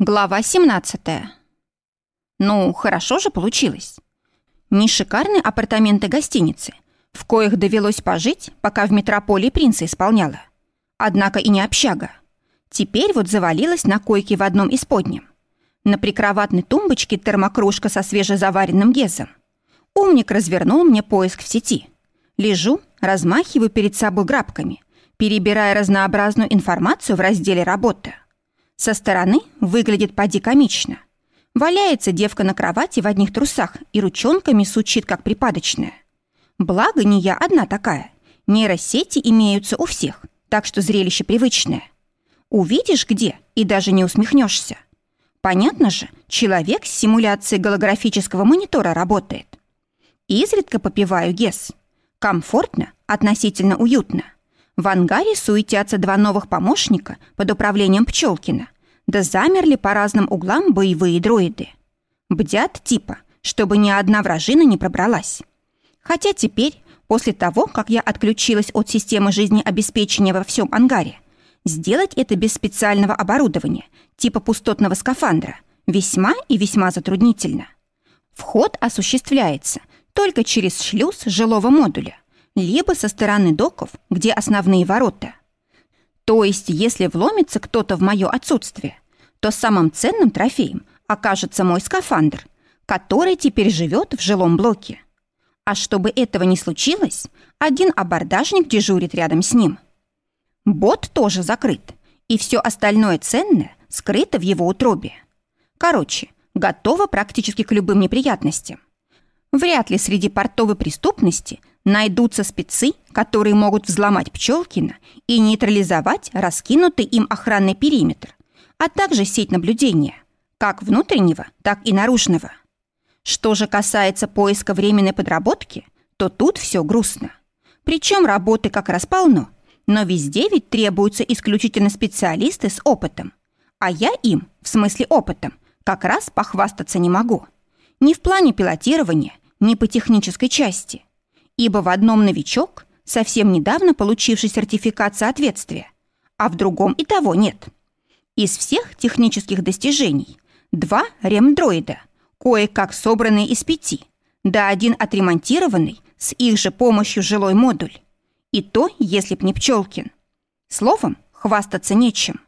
Глава 17. Ну, хорошо же получилось. Не шикарные апартаменты гостиницы, в коих довелось пожить, пока в метрополии принца исполняла. Однако и не общага. Теперь вот завалилась на койке в одном из подням. На прикроватной тумбочке термокружка со свежезаваренным гезом. Умник развернул мне поиск в сети. Лежу, размахиваю перед собой грабками, перебирая разнообразную информацию в разделе «Работа». Со стороны выглядит поди комично. Валяется девка на кровати в одних трусах и ручонками сучит, как припадочная. Благо, не я одна такая. Нейросети имеются у всех, так что зрелище привычное. Увидишь где и даже не усмехнешься. Понятно же, человек с симуляцией голографического монитора работает. Изредка попиваю ГЕС. Комфортно, относительно уютно. В ангаре суетятся два новых помощника под управлением Пчелкина, да замерли по разным углам боевые дроиды. Бдят типа, чтобы ни одна вражина не пробралась. Хотя теперь, после того, как я отключилась от системы жизнеобеспечения во всем ангаре, сделать это без специального оборудования, типа пустотного скафандра, весьма и весьма затруднительно. Вход осуществляется только через шлюз жилого модуля, либо со стороны доков, где основные ворота. То есть, если вломится кто-то в мое отсутствие, то самым ценным трофеем окажется мой скафандр, который теперь живет в жилом блоке. А чтобы этого не случилось, один абордажник дежурит рядом с ним. Бот тоже закрыт, и все остальное ценное скрыто в его утробе. Короче, готова практически к любым неприятностям. Вряд ли среди портовой преступности найдутся спецы, которые могут взломать Пчелкина и нейтрализовать раскинутый им охранный периметр, а также сеть наблюдения, как внутреннего, так и наружного. Что же касается поиска временной подработки, то тут все грустно. Причем работы как раз полно, но везде ведь требуются исключительно специалисты с опытом. А я им, в смысле опытом, как раз похвастаться не могу. Ни в плане пилотирования, ни по технической части – ибо в одном новичок, совсем недавно получивший сертификат соответствия, а в другом и того нет. Из всех технических достижений два ремдроида, кое-как собранные из пяти, да один отремонтированный с их же помощью жилой модуль. И то, если б не Пчелкин. Словом, хвастаться нечем.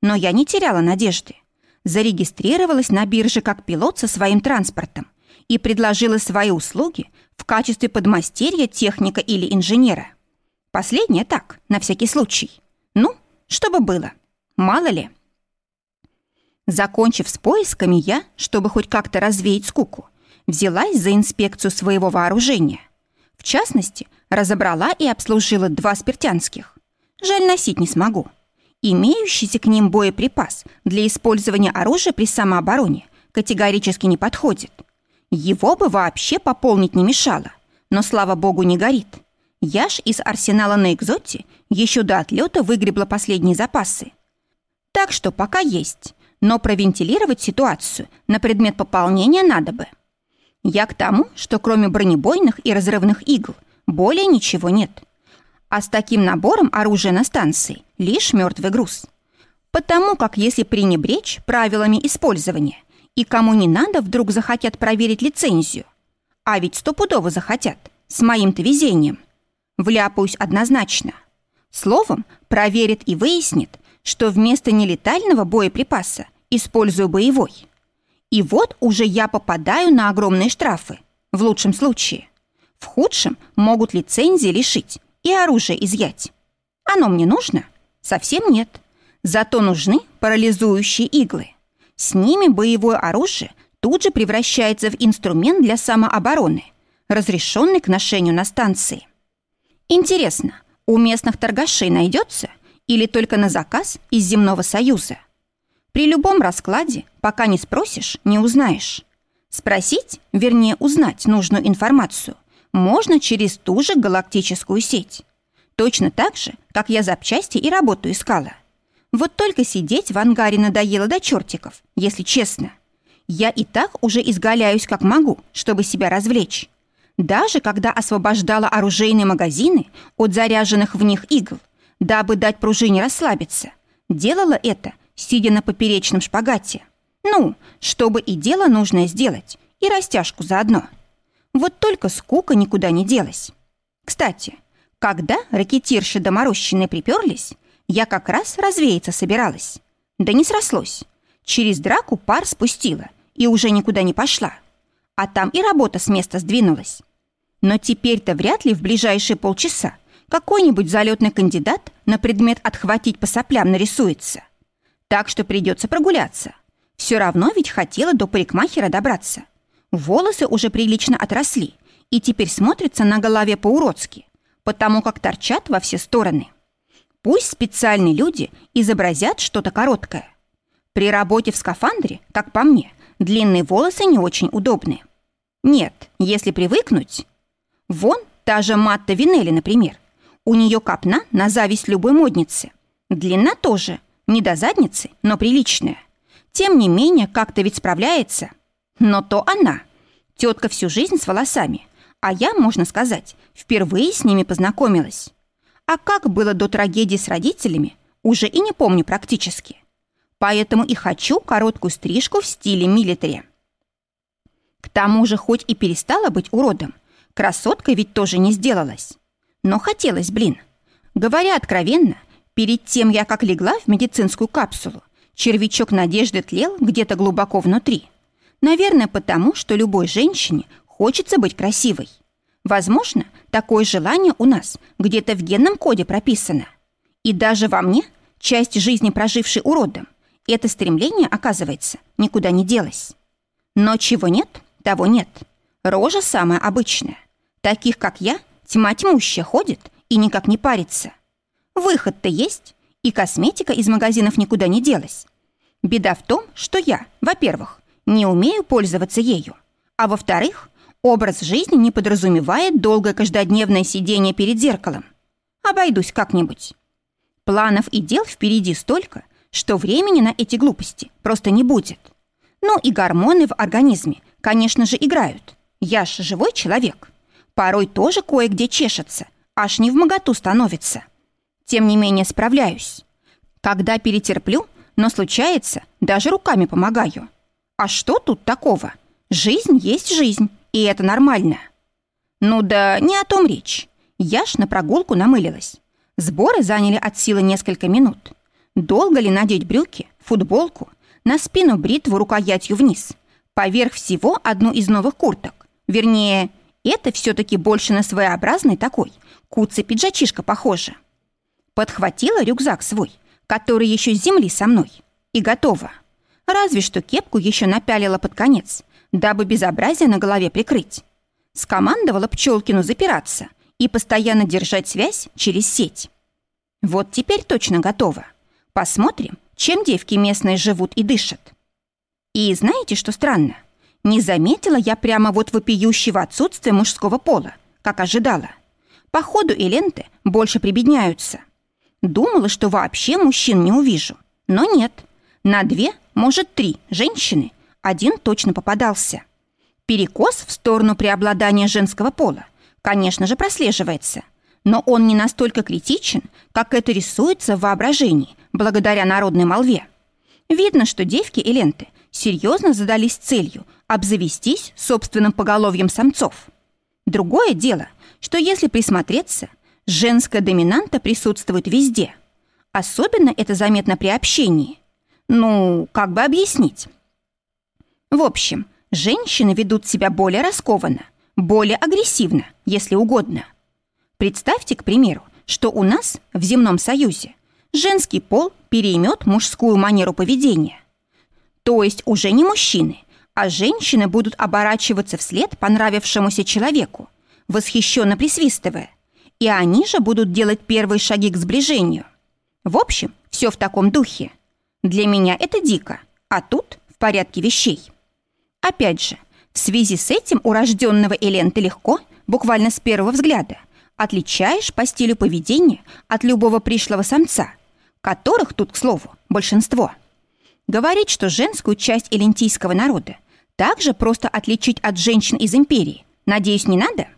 Но я не теряла надежды. Зарегистрировалась на бирже как пилот со своим транспортом и предложила свои услуги в качестве подмастерья техника или инженера. Последнее так, на всякий случай. Ну, чтобы было. Мало ли. Закончив с поисками, я, чтобы хоть как-то развеять скуку, взялась за инспекцию своего вооружения. В частности, разобрала и обслужила два спиртянских. Жаль, носить не смогу. Имеющийся к ним боеприпас для использования оружия при самообороне категорически не подходит. Его бы вообще пополнить не мешало, но, слава богу, не горит. Я ж из арсенала на экзоте еще до отлета выгребла последние запасы. Так что пока есть, но провентилировать ситуацию на предмет пополнения надо бы. Я к тому, что кроме бронебойных и разрывных игл более ничего нет. А с таким набором оружия на станции лишь мертвый груз. Потому как если пренебречь правилами использования – и кому не надо, вдруг захотят проверить лицензию. А ведь стопудово захотят, с моим-то везением. Вляпаюсь однозначно. Словом, проверит и выяснит, что вместо нелетального боеприпаса использую боевой. И вот уже я попадаю на огромные штрафы, в лучшем случае. В худшем могут лицензии лишить и оружие изъять. Оно мне нужно? Совсем нет. Зато нужны парализующие иглы. С ними боевое оружие тут же превращается в инструмент для самообороны, разрешенный к ношению на станции. Интересно, у местных торгашей найдется или только на заказ из Земного Союза? При любом раскладе, пока не спросишь, не узнаешь. Спросить, вернее узнать нужную информацию, можно через ту же галактическую сеть. Точно так же, как я запчасти и работу искала. Вот только сидеть в ангаре надоело до чертиков, если честно. Я и так уже изгаляюсь как могу, чтобы себя развлечь. Даже когда освобождала оружейные магазины от заряженных в них игл, дабы дать пружине расслабиться, делала это, сидя на поперечном шпагате. Ну, чтобы и дело нужное сделать, и растяжку заодно. Вот только скука никуда не делась. Кстати, когда ракетирши доморощенные приперлись, я как раз развеяться собиралась. Да не срослось. Через драку пар спустила и уже никуда не пошла. А там и работа с места сдвинулась. Но теперь-то вряд ли в ближайшие полчаса какой-нибудь залетный кандидат на предмет отхватить по соплям нарисуется. Так что придется прогуляться. Все равно ведь хотела до парикмахера добраться. Волосы уже прилично отросли и теперь смотрятся на голове по-уродски, потому как торчат во все стороны. Пусть специальные люди изобразят что-то короткое. При работе в скафандре, как по мне, длинные волосы не очень удобны. Нет, если привыкнуть... Вон та же Матта Винелли, например. У нее копна на зависть любой модницы. Длина тоже, не до задницы, но приличная. Тем не менее, как-то ведь справляется. Но то она. Тетка всю жизнь с волосами, а я, можно сказать, впервые с ними познакомилась. А как было до трагедии с родителями, уже и не помню практически. Поэтому и хочу короткую стрижку в стиле милитари. К тому же, хоть и перестала быть уродом, красоткой ведь тоже не сделалась. Но хотелось, блин. Говоря откровенно, перед тем я как легла в медицинскую капсулу, червячок надежды тлел где-то глубоко внутри. Наверное, потому, что любой женщине хочется быть красивой. Возможно, такое желание у нас где-то в генном коде прописано. И даже во мне, часть жизни прожившей уродом, это стремление, оказывается, никуда не делось. Но чего нет, того нет. Рожа самая обычная. Таких, как я, тьма тьмущая ходит и никак не парится. Выход-то есть, и косметика из магазинов никуда не делась. Беда в том, что я, во-первых, не умею пользоваться ею, а во-вторых, Образ жизни не подразумевает долгое каждодневное сидение перед зеркалом. Обойдусь как-нибудь. Планов и дел впереди столько, что времени на эти глупости просто не будет. Ну и гормоны в организме, конечно же, играют. Я ж живой человек. Порой тоже кое-где чешется, аж не в моготу становится. Тем не менее справляюсь. Когда перетерплю, но случается, даже руками помогаю. А что тут такого? Жизнь есть жизнь, и это нормально. Ну да не о том речь. Я ж на прогулку намылилась. Сборы заняли от силы несколько минут. Долго ли надеть брюки, футболку, на спину бритву рукоятью вниз, поверх всего одну из новых курток. Вернее, это все-таки больше на своеобразный такой, куцый-пиджачишка похоже. Подхватила рюкзак свой, который еще с земли со мной, и готова. Разве что кепку еще напялила под конец, дабы безобразие на голове прикрыть. Скомандовала Пчелкину запираться и постоянно держать связь через сеть. Вот теперь точно готово. Посмотрим, чем девки местные живут и дышат. И знаете, что странно? Не заметила я прямо вот вопиющего отсутствия мужского пола, как ожидала. Походу и ленты больше прибедняются. Думала, что вообще мужчин не увижу. Но нет. На две, может, три женщины один точно попадался. Перекос в сторону преобладания женского пола, конечно же, прослеживается, но он не настолько критичен, как это рисуется в воображении, благодаря народной молве. Видно, что девки и ленты серьезно задались целью обзавестись собственным поголовьем самцов. Другое дело, что если присмотреться, женская доминанта присутствует везде. Особенно это заметно при общении. Ну, как бы объяснить? В общем, женщины ведут себя более раскованно, более агрессивно, если угодно. Представьте, к примеру, что у нас в земном союзе женский пол переймет мужскую манеру поведения. То есть уже не мужчины, а женщины будут оборачиваться вслед понравившемуся человеку, восхищенно присвистывая, и они же будут делать первые шаги к сближению. В общем, все в таком духе. Для меня это дико, а тут в порядке вещей. Опять же, в связи с этим урожденного Элен легко, буквально с первого взгляда, отличаешь по стилю поведения от любого пришлого самца, которых тут, к слову, большинство. Говорить, что женскую часть элентийского народа также просто отличить от женщин из империи, надеюсь, не надо?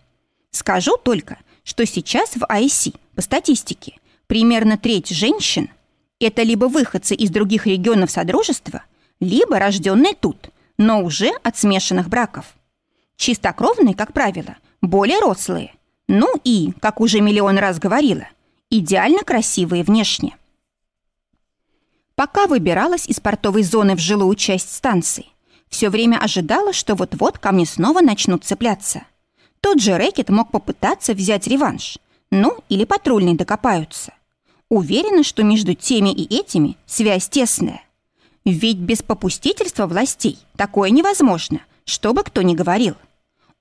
Скажу только, что сейчас в АИСи, по статистике, примерно треть женщин – это либо выходцы из других регионов Содружества – либо рожденные тут, но уже от смешанных браков. Чистокровные, как правило, более рослые. Ну и, как уже миллион раз говорила, идеально красивые внешне. Пока выбиралась из портовой зоны в жилую часть станции, все время ожидала, что вот-вот ко мне снова начнут цепляться. Тот же рэкет мог попытаться взять реванш. Ну, или патрульные докопаются. Уверена, что между теми и этими связь тесная. Ведь без попустительства властей такое невозможно, что бы кто ни говорил.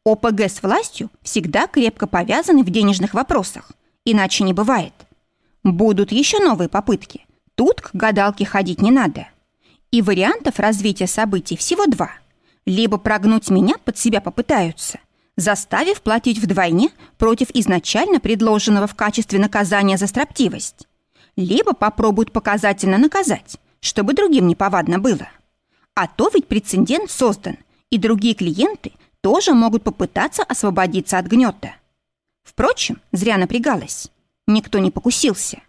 ОПГ с властью всегда крепко повязаны в денежных вопросах, иначе не бывает. Будут еще новые попытки. Тут к гадалке ходить не надо. И вариантов развития событий всего два. Либо прогнуть меня под себя попытаются, заставив платить вдвойне против изначально предложенного в качестве наказания за строптивость. Либо попробуют показательно наказать, чтобы другим неповадно было. А то ведь прецедент создан, и другие клиенты тоже могут попытаться освободиться от гнета. Впрочем, зря напрягалась. Никто не покусился.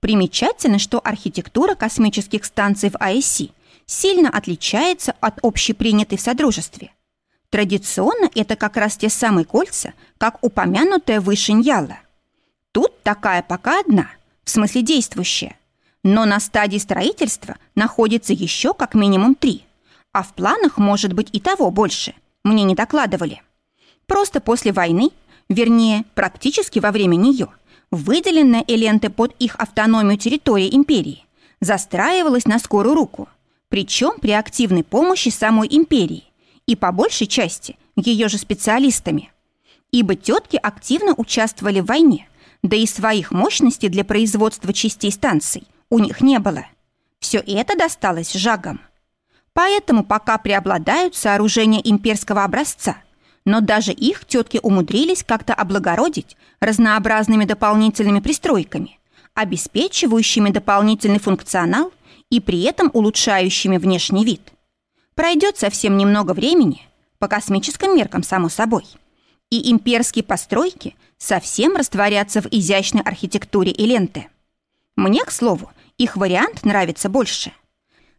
Примечательно, что архитектура космических станций в АЭСи сильно отличается от общепринятой в Содружестве. Традиционно это как раз те самые кольца, как упомянутая выше Ньяла. Тут такая пока одна, в смысле действующая. Но на стадии строительства находится еще как минимум три, а в планах может быть и того больше, мне не докладывали. Просто после войны, вернее, практически во время нее – выделенная Эленте под их автономию территории империи, застраивалась на скорую руку, причем при активной помощи самой империи и по большей части ее же специалистами. Ибо тетки активно участвовали в войне, да и своих мощностей для производства частей станций у них не было. Все это досталось жагам. Поэтому пока преобладают сооружения имперского образца – но даже их тетки умудрились как-то облагородить разнообразными дополнительными пристройками, обеспечивающими дополнительный функционал и при этом улучшающими внешний вид. Пройдет совсем немного времени, по космическим меркам, само собой, и имперские постройки совсем растворятся в изящной архитектуре и ленты. Мне, к слову, их вариант нравится больше.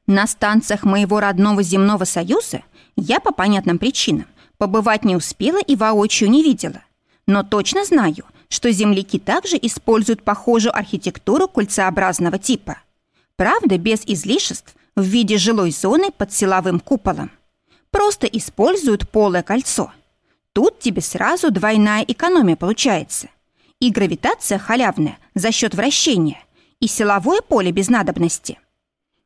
На станциях моего родного земного союза я по понятным причинам Побывать не успела и воочию не видела. Но точно знаю, что земляки также используют похожую архитектуру кольцеобразного типа. Правда, без излишеств в виде жилой зоны под силовым куполом. Просто используют полое кольцо. Тут тебе сразу двойная экономия получается. И гравитация халявная за счет вращения, и силовое поле без надобности.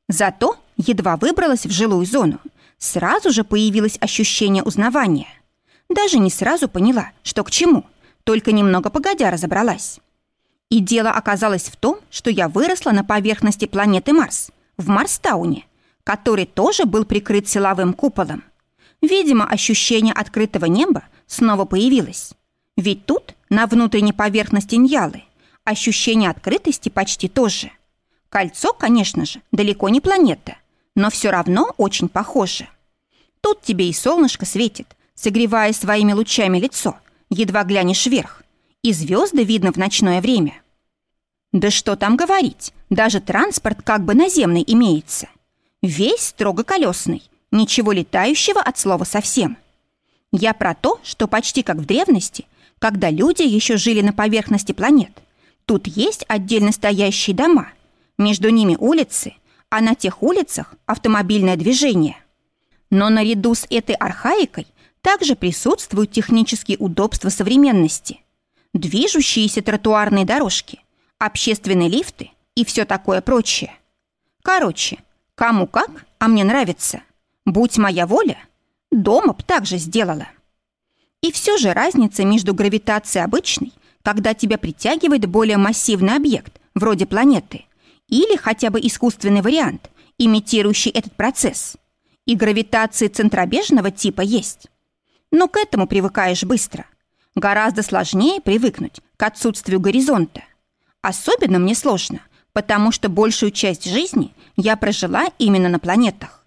Зато едва выбралась в жилую зону, сразу же появилось ощущение узнавания. Даже не сразу поняла, что к чему, только немного погодя разобралась. И дело оказалось в том, что я выросла на поверхности планеты Марс, в Марстауне, который тоже был прикрыт силовым куполом. Видимо, ощущение открытого неба снова появилось. Ведь тут, на внутренней поверхности Ньялы, ощущение открытости почти тоже. Кольцо, конечно же, далеко не планета — но все равно очень похоже. Тут тебе и солнышко светит, согревая своими лучами лицо, едва глянешь вверх, и звезды видно в ночное время. Да что там говорить, даже транспорт как бы наземный имеется. Весь строго колесный, ничего летающего от слова совсем. Я про то, что почти как в древности, когда люди еще жили на поверхности планет. Тут есть отдельно стоящие дома, между ними улицы, а на тех улицах автомобильное движение. Но наряду с этой архаикой также присутствуют технические удобства современности. Движущиеся тротуарные дорожки, общественные лифты и все такое прочее. Короче, кому как, а мне нравится. Будь моя воля, дома б так же сделала. И все же разница между гравитацией обычной, когда тебя притягивает более массивный объект, вроде планеты, или хотя бы искусственный вариант, имитирующий этот процесс. И гравитации центробежного типа есть. Но к этому привыкаешь быстро. Гораздо сложнее привыкнуть к отсутствию горизонта. Особенно мне сложно, потому что большую часть жизни я прожила именно на планетах.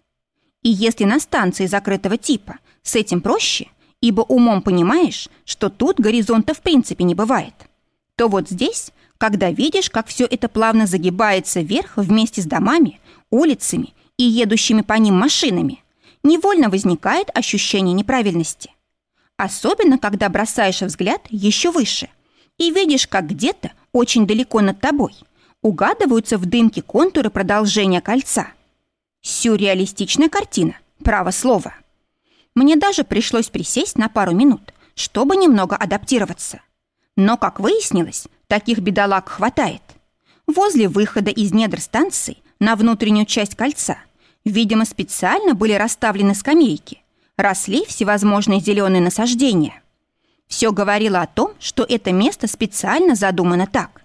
И если на станции закрытого типа с этим проще, ибо умом понимаешь, что тут горизонта в принципе не бывает, то вот здесь когда видишь, как все это плавно загибается вверх вместе с домами, улицами и едущими по ним машинами, невольно возникает ощущение неправильности. Особенно, когда бросаешь взгляд еще выше и видишь, как где-то очень далеко над тобой угадываются в дымке контуры продолжения кольца. Сюрреалистичная картина, право слово. Мне даже пришлось присесть на пару минут, чтобы немного адаптироваться. Но, как выяснилось, таких бедолаг хватает. Возле выхода из недр станции на внутреннюю часть кольца, видимо, специально были расставлены скамейки, росли всевозможные зеленые насаждения. Все говорило о том, что это место специально задумано так.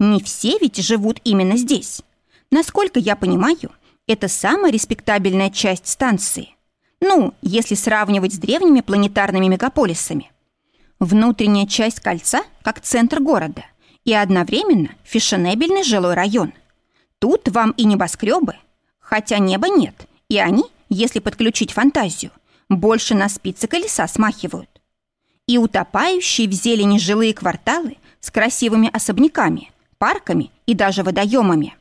Не все ведь живут именно здесь. Насколько я понимаю, это самая респектабельная часть станции. Ну, если сравнивать с древними планетарными мегаполисами. Внутренняя часть кольца как центр города и одновременно фешенебельный жилой район. Тут вам и небоскребы, хотя неба нет, и они, если подключить фантазию, больше на спицы колеса смахивают. И утопающие в зелени жилые кварталы с красивыми особняками, парками и даже водоемами.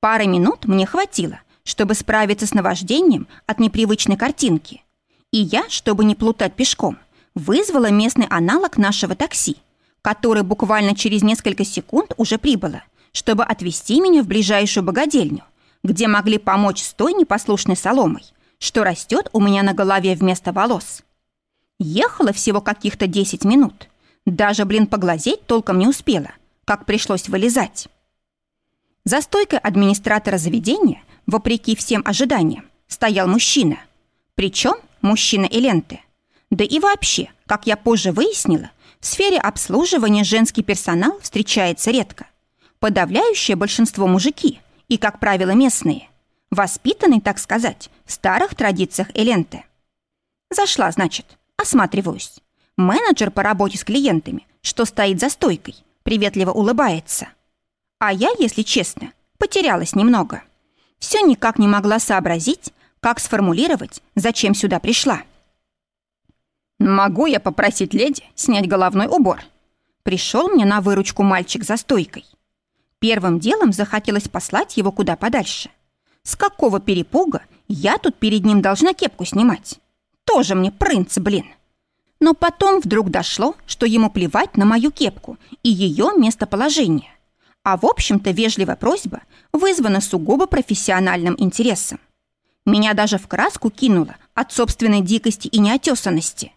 Пары минут мне хватило, чтобы справиться с наваждением от непривычной картинки. И я, чтобы не плутать пешком, вызвала местный аналог нашего такси, который буквально через несколько секунд уже прибыло, чтобы отвезти меня в ближайшую богадельню, где могли помочь с той непослушной соломой, что растет у меня на голове вместо волос. Ехала всего каких-то 10 минут. Даже, блин, поглазеть толком не успела, как пришлось вылезать. За стойкой администратора заведения, вопреки всем ожиданиям, стоял мужчина. Причем мужчина и ленты. Да и вообще, как я позже выяснила, в сфере обслуживания женский персонал встречается редко. Подавляющее большинство мужики и, как правило, местные. Воспитанный, так сказать, в старых традициях Эленты. Зашла, значит, осматриваюсь. Менеджер по работе с клиентами, что стоит за стойкой, приветливо улыбается. А я, если честно, потерялась немного. Все никак не могла сообразить, как сформулировать, зачем сюда пришла. «Могу я попросить леди снять головной убор?» Пришел мне на выручку мальчик за стойкой. Первым делом захотелось послать его куда подальше. С какого перепуга я тут перед ним должна кепку снимать? Тоже мне принц, блин. Но потом вдруг дошло, что ему плевать на мою кепку и ее местоположение. А в общем-то вежливая просьба вызвана сугубо профессиональным интересом. Меня даже в краску кинуло от собственной дикости и неотесанности.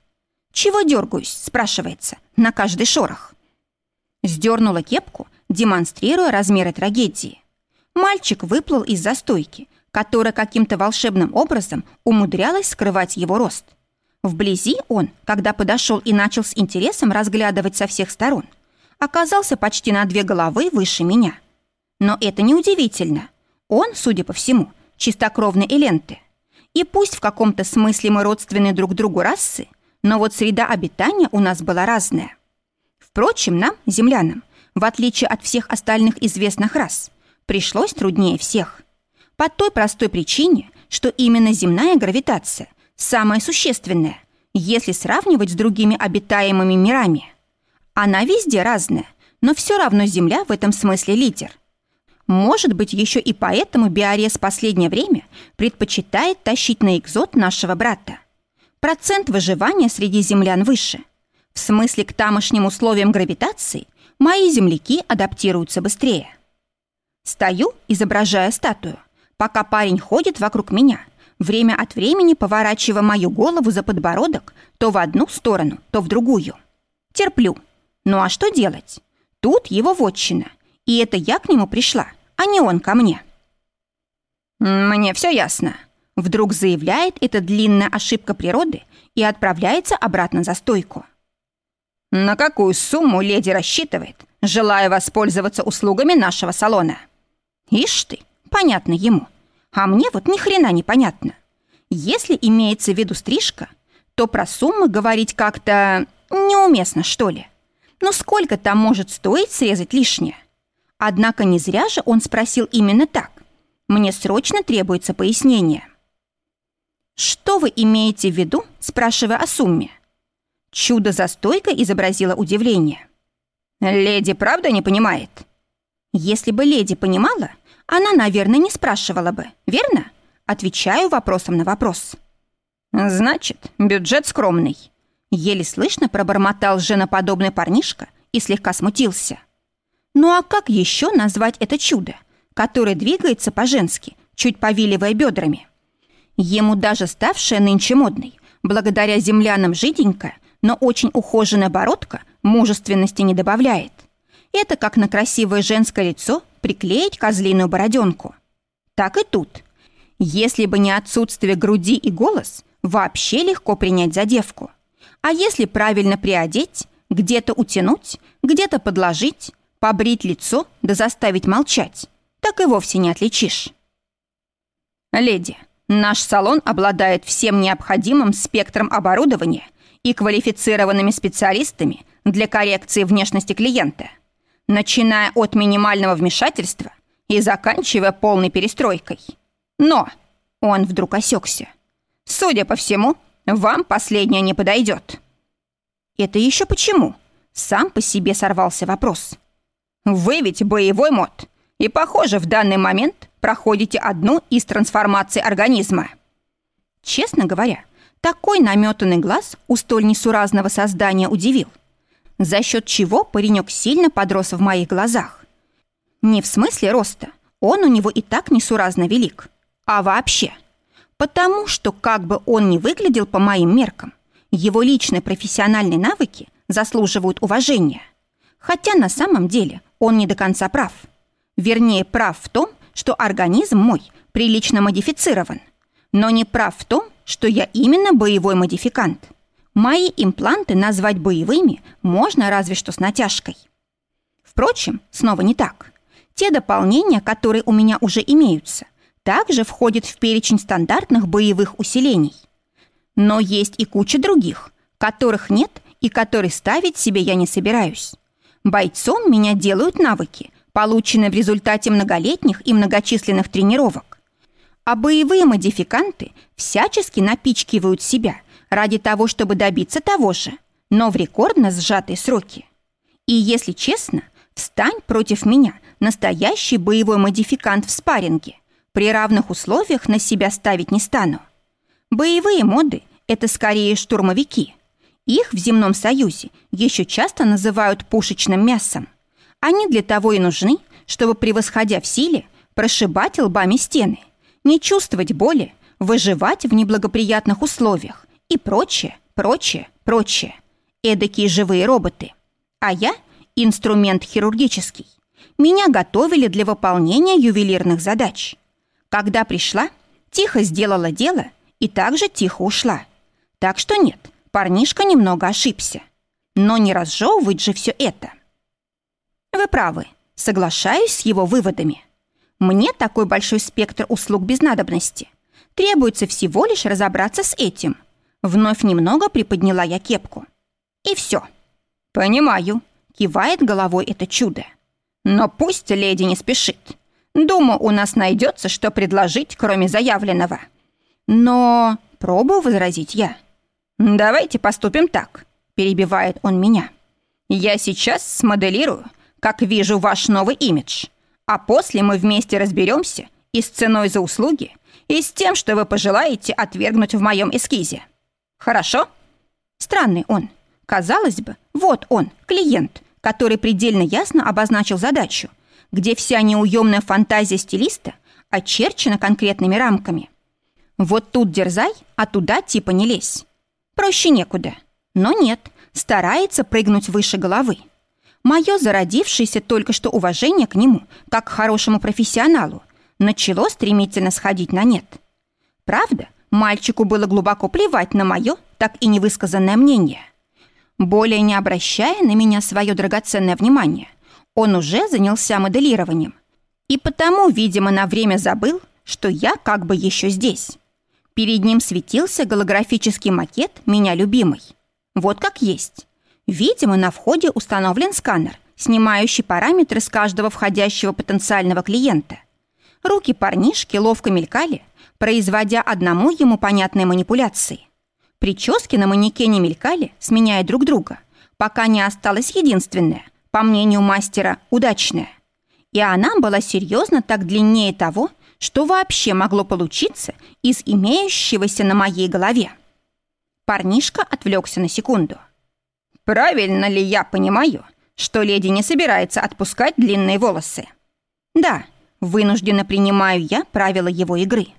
«Чего дергаюсь?» – спрашивается, на каждый шорох. Сдернула кепку, демонстрируя размеры трагедии. Мальчик выплыл из застойки, которая каким-то волшебным образом умудрялась скрывать его рост. Вблизи он, когда подошел и начал с интересом разглядывать со всех сторон, оказался почти на две головы выше меня. Но это не удивительно. Он, судя по всему, чистокровный Эленты. И пусть в каком-то смысле мы родственны друг другу расы, но вот среда обитания у нас была разная. Впрочем, нам, землянам, в отличие от всех остальных известных рас, пришлось труднее всех. По той простой причине, что именно земная гравитация самая существенная, если сравнивать с другими обитаемыми мирами. Она везде разная, но все равно Земля в этом смысле лидер. Может быть, еще и поэтому Биорез последнее время предпочитает тащить на экзот нашего брата. Процент выживания среди землян выше. В смысле, к тамошним условиям гравитации мои земляки адаптируются быстрее. Стою, изображая статую, пока парень ходит вокруг меня, время от времени поворачивая мою голову за подбородок то в одну сторону, то в другую. Терплю. Ну а что делать? Тут его вотчина, и это я к нему пришла, а не он ко мне. «Мне все ясно», — вдруг заявляет эта длинная ошибка природы и отправляется обратно за стойку. «На какую сумму леди рассчитывает, желая воспользоваться услугами нашего салона?» «Ишь ты, понятно ему. А мне вот ни хрена не понятно. Если имеется в виду стрижка, то про суммы говорить как-то неуместно, что ли. Но сколько там может стоить срезать лишнее? Однако не зря же он спросил именно так. Мне срочно требуется пояснение. «Что вы имеете в виду?» – спрашивая о сумме. Чудо за стойкой изобразило удивление. «Леди правда не понимает?» Если бы леди понимала, она, наверное, не спрашивала бы, верно? Отвечаю вопросом на вопрос. «Значит, бюджет скромный». Еле слышно пробормотал женоподобный парнишка и слегка смутился. Ну а как еще назвать это чудо, которое двигается по-женски, чуть повиливая бедрами? Ему даже ставшая нынче модной, благодаря землянам жиденькая, но очень ухоженная бородка мужественности не добавляет. Это как на красивое женское лицо приклеить козлиную бороденку. Так и тут. Если бы не отсутствие груди и голос, вообще легко принять за девку. А если правильно приодеть, где-то утянуть, где-то подложить, побрить лицо да заставить молчать, так и вовсе не отличишь. Леди, наш салон обладает всем необходимым спектром оборудования и квалифицированными специалистами для коррекции внешности клиента, начиная от минимального вмешательства и заканчивая полной перестройкой. Но он вдруг осекся. Судя по всему, вам последнее не подойдет. Это еще почему? Сам по себе сорвался вопрос. Вы ведь боевой мод, и, похоже, в данный момент проходите одну из трансформаций организма. Честно говоря, такой наметанный глаз у столь несуразного создания удивил. За счет чего паренек сильно подрос в моих глазах. Не в смысле роста, он у него и так несуразно велик, а вообще – Потому что, как бы он ни выглядел по моим меркам, его личные профессиональные навыки заслуживают уважения. Хотя на самом деле он не до конца прав. Вернее, прав в том, что организм мой прилично модифицирован. Но не прав в том, что я именно боевой модификант. Мои импланты назвать боевыми можно разве что с натяжкой. Впрочем, снова не так. Те дополнения, которые у меня уже имеются, также входит в перечень стандартных боевых усилений. Но есть и куча других, которых нет и которые ставить себе я не собираюсь. Бойцом меня делают навыки, полученные в результате многолетних и многочисленных тренировок. А боевые модификанты всячески напичкивают себя ради того, чтобы добиться того же, но в рекордно сжатые сроки. И если честно, встань против меня настоящий боевой модификант в спарринге, при равных условиях на себя ставить не стану. Боевые моды – это скорее штурмовики. Их в земном союзе еще часто называют пушечным мясом. Они для того и нужны, чтобы, превосходя в силе, прошибать лбами стены, не чувствовать боли, выживать в неблагоприятных условиях и прочее, прочее, прочее. Эдакие живые роботы. А я – инструмент хирургический. Меня готовили для выполнения ювелирных задач. Когда пришла, тихо сделала дело и также тихо ушла. Так что нет, парнишка немного ошибся. Но не разжевывать же все это. Вы правы, соглашаюсь с его выводами. Мне такой большой спектр услуг без надобности. Требуется всего лишь разобраться с этим. Вновь немного приподняла я кепку. И все. Понимаю, кивает головой это чудо. Но пусть леди не спешит. Думаю, у нас найдется, что предложить, кроме заявленного. Но пробую возразить я. Давайте поступим так, перебивает он меня. Я сейчас смоделирую, как вижу ваш новый имидж, а после мы вместе разберемся и с ценой за услуги, и с тем, что вы пожелаете отвергнуть в моем эскизе. Хорошо? Странный он. Казалось бы, вот он, клиент, который предельно ясно обозначил задачу – где вся неуемная фантазия стилиста очерчена конкретными рамками. Вот тут дерзай, а туда типа не лезь. Проще некуда. Но нет, старается прыгнуть выше головы. Мое зародившееся только что уважение к нему, как к хорошему профессионалу, начало стремительно сходить на нет. Правда, мальчику было глубоко плевать на мое, так и невысказанное мнение. Более не обращая на меня свое драгоценное внимание, он уже занялся моделированием. И потому, видимо, на время забыл, что я как бы еще здесь. Перед ним светился голографический макет «Меня любимый». Вот как есть. Видимо, на входе установлен сканер, снимающий параметры с каждого входящего потенциального клиента. Руки парнишки ловко мелькали, производя одному ему понятные манипуляции. Прически на манекене мелькали, сменяя друг друга, пока не осталась единственная, по мнению мастера, удачная. И она была серьезно так длиннее того, что вообще могло получиться из имеющегося на моей голове. Парнишка отвлекся на секунду. «Правильно ли я понимаю, что леди не собирается отпускать длинные волосы?» «Да, вынужденно принимаю я правила его игры.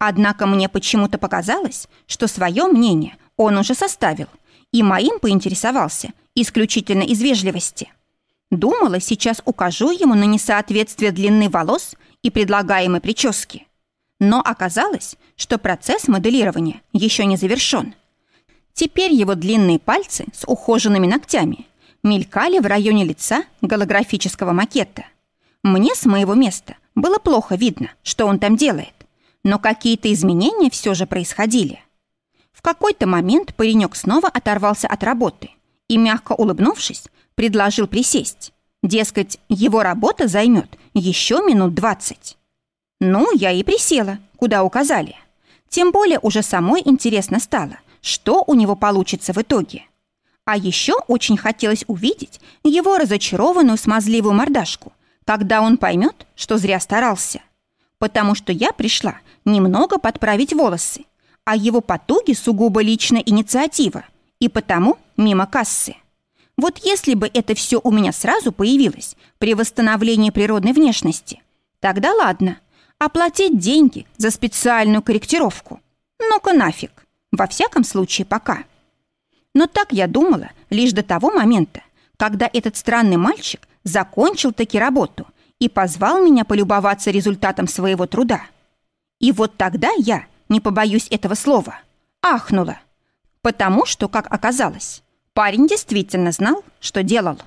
Однако мне почему-то показалось, что свое мнение он уже составил, и моим поинтересовался исключительно из вежливости. Думала, сейчас укажу ему на несоответствие длины волос и предлагаемой прически. Но оказалось, что процесс моделирования еще не завершен. Теперь его длинные пальцы с ухоженными ногтями мелькали в районе лица голографического макета. Мне с моего места было плохо видно, что он там делает, но какие-то изменения все же происходили. В какой-то момент паренек снова оторвался от работы и, мягко улыбнувшись, предложил присесть. Дескать, его работа займет еще минут двадцать. Ну, я и присела, куда указали. Тем более уже самой интересно стало, что у него получится в итоге. А еще очень хотелось увидеть его разочарованную смазливую мордашку, когда он поймет, что зря старался. Потому что я пришла немного подправить волосы, а его потуги сугубо личная инициатива, и потому мимо кассы. Вот если бы это все у меня сразу появилось при восстановлении природной внешности, тогда ладно, оплатить деньги за специальную корректировку. Ну-ка нафиг. Во всяком случае, пока. Но так я думала лишь до того момента, когда этот странный мальчик закончил таки работу и позвал меня полюбоваться результатом своего труда. И вот тогда я не побоюсь этого слова, ахнула. Потому что, как оказалось, парень действительно знал, что делал.